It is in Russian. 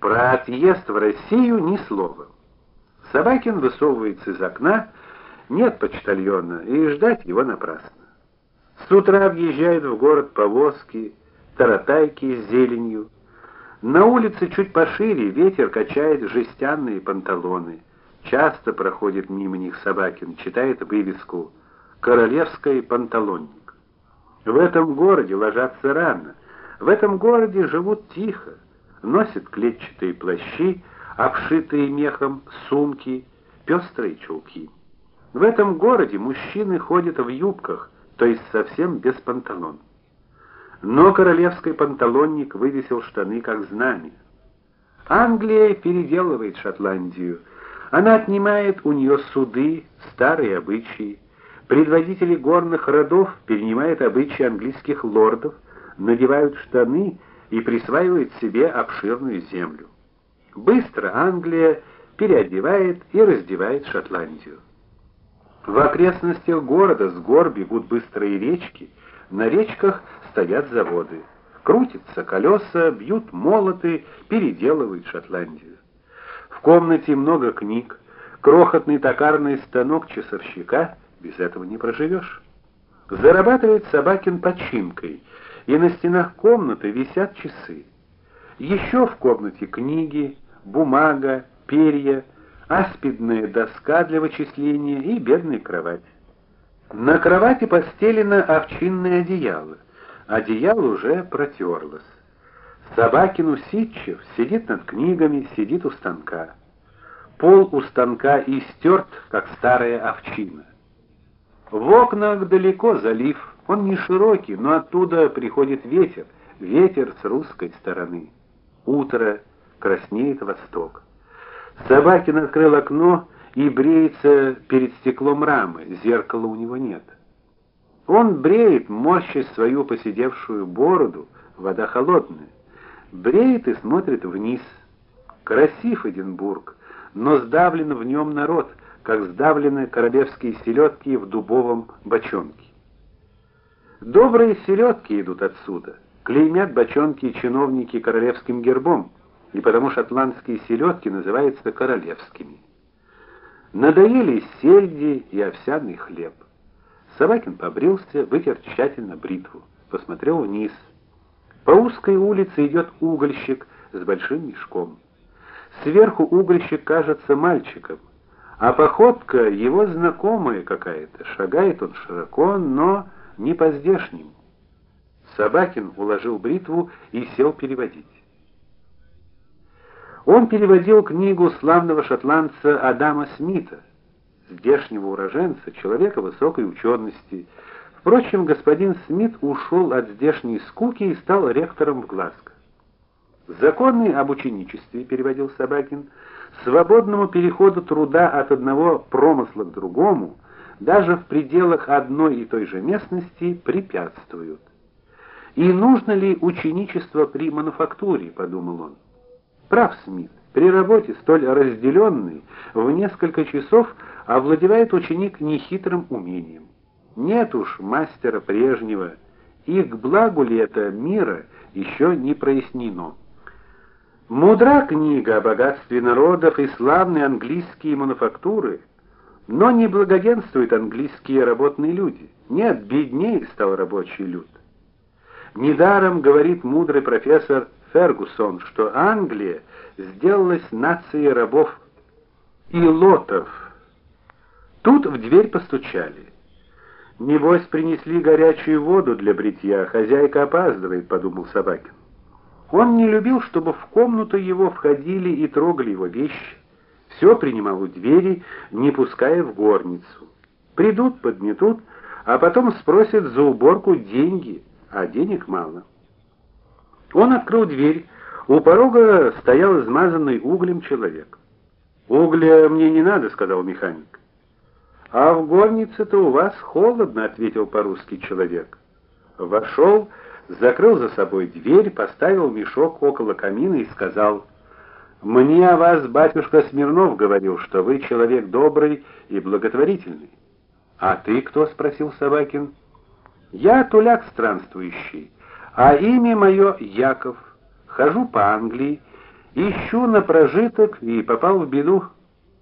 Про отъезд в Россию ни слова. Собакин высовывается из окна, нет почтальона, и ждать его напрасно. С утра въезжают в город повозки, таратайки с зеленью. На улице чуть пошире ветер качает жестяные панталоны. Часто проходит мимо них Собакин, читает вывеску Королевский панталонник. В этом городе ложатся рано. В этом городе живут тихо носят клетчатые плащи, обшитые мехом сумки, пестрые чулки. В этом городе мужчины ходят в юбках, то есть совсем без панталон. Но королевский панталонник вывесил штаны как знамя. Англия переделывает Шотландию. Она отнимает у нее суды, старые обычаи. Предводители горных родов перенимают обычаи английских лордов, надевают штаны и присваивает себе обширную землю. Быстро Англия переодевает и раздевает Шотландию. В окрестностях города с гор бегут быстрые речки, на речках стоят заводы. Крутятся колеса, бьют молоты, переделывают Шотландию. В комнате много книг, крохотный токарный станок часовщика, без этого не проживешь. Зарабатывает Собакин починкой – и на стенах комнаты висят часы. Еще в комнате книги, бумага, перья, аспидная доска для вычисления и бедная кровать. На кровати постелено овчинное одеяло. Одеяло уже протерлось. Собакин Уситчев сидит над книгами, сидит у станка. Пол у станка истерт, как старая овчина. В окнах далеко залив, он не широкий, но оттуда приходит ветер, ветер с русской стороны. Утро, краснеет восток. Собакин открыл окно и бреется перед стеклом рамы, зеркала у него нет. Он бреет, морща свою поседевшую бороду, вода холодная. Бреет и смотрит вниз. Красив Эдинбург, но сдавлен в нем народ, как сдавлены королевские селедки в дубовом бочонке. Добрые селедки идут отсюда. Клеймят бочонки чиновники королевским гербом, и потому шотландские селедки называются королевскими. Надоели сельди и овсяный хлеб. Собакин побрился, вытер тщательно бритву, посмотрел вниз. По узкой улице идет угольщик с большим мешком. Сверху угольщик кажется мальчиком, а походка его знакомая какая-то. Шагает он широко, но не по-здешнему. Собакин уложил бритву и сел переводить. Он переводил книгу славного шотландца Адама Смита, здешнего уроженца, человека высокой учености. Впрочем, господин Смит ушел от здешней скуки и стал ректором в Глазго. Законы об ученичестве, переводил Собакин, свободному переходу труда от одного промысла к другому, даже в пределах одной и той же местности препятствуют. И нужно ли ученичество при мануфактуре, подумал он. Прав Смит. При работе столь разделенной в несколько часов овладевает ученик нехитрым умением. Нет уж мастера прежнего, и к благу ли это мира еще не прояснено. Мудра книга о богатстве народов и славные английские мануфактуры но не благоденствуют английские работные люди. Нет, беднее стал рабочий люд. Недаром говорит мудрый профессор Фергусон, что Англия сделалась нацией рабов и лотов. Тут в дверь постучали. Небось принесли горячую воду для бритья, хозяйка опаздывает, подумал Собакин. Он не любил, чтобы в комнату его входили и трогали его вещи все принимал у двери, не пуская в горницу. Придут, подметут, а потом спросят за уборку деньги, а денег мало. Он открыл дверь. У порога стоял измазанный углем человек. "Угля мне не надо", сказал механик. "А в горнице-то у вас холодно", ответил по-русски человек. Вошел, закрыл за собой дверь, поставил мешок около камина и сказал: мне о вас батюшка Смирнов говорил, что вы человек добрый и благотворительный. А ты кто, спросил Собакин. Я туляк странствующий, а имя мое Яков. Хожу по Англии Ищу на прожиток и попал в беду.